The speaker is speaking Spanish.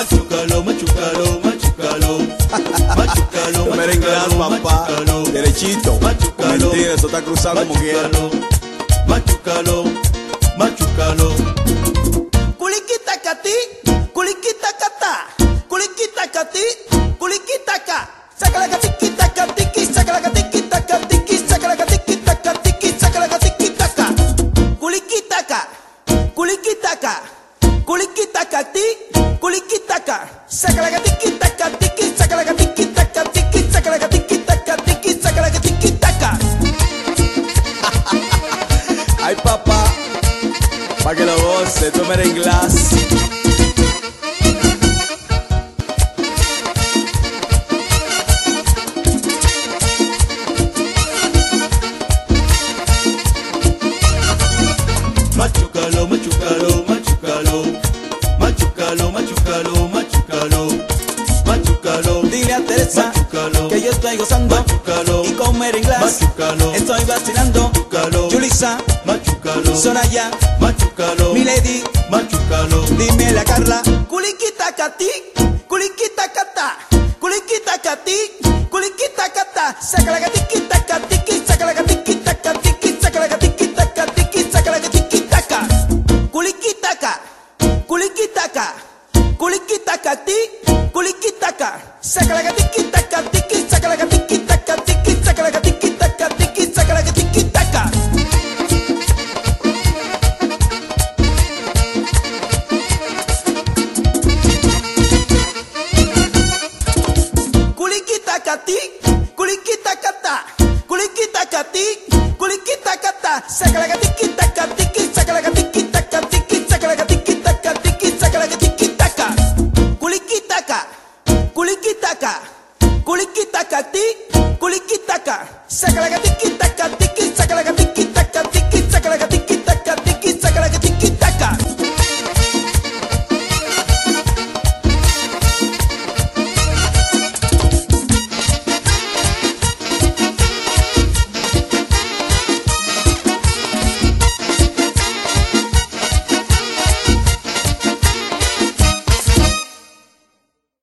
Machucalo, machucalo, machucalo. Machucalo, inglés, papá. Derechito. Machucalo. Mentira, eso está cruzado como quiera. Machucalo, machucalo, machucalo. Kulikita kati, kulikita kata, kulikita kati, kulikita ka. Sakala katiki takatiki, sakala katiki takatiki, sakala katiki takatiki, sakala katiki taka. Kulikita ka, kulikita ka, kulikita kati, kulikita ka. Sakala katiki takatiki, sakala katiki takatiki, sakala katiki takatiki, sakala katiki taka. Ay, papá. Pa' que lo goce, tú eres inglés. Machucalo, machucalo, machucalo. Machucalo, machucalo, machucalo. Machucalo, Dile a Teresa Machucalo. que yo estoy gozando Machucalo. y comer inglés. Machucalo. Estoy vacilando. Machucalo. Julissa, machucalo, Soraya, machucalo, mi lady, machucalo. dime la Carla. Kulikita kati, kulikita kata, kulikita kati, kulikita kata. Saca la gatikita kulikita kati, kulikita ka. Saca la gatikita katiki, saca la gatikita katiki, saca la gatikita katiki, saca la gatikita ka. Kulikita kati, kulikita kata, kulikita kati, kulikita kata. Sakala katikita kulikita kati, kulikita ka. Sakala katikita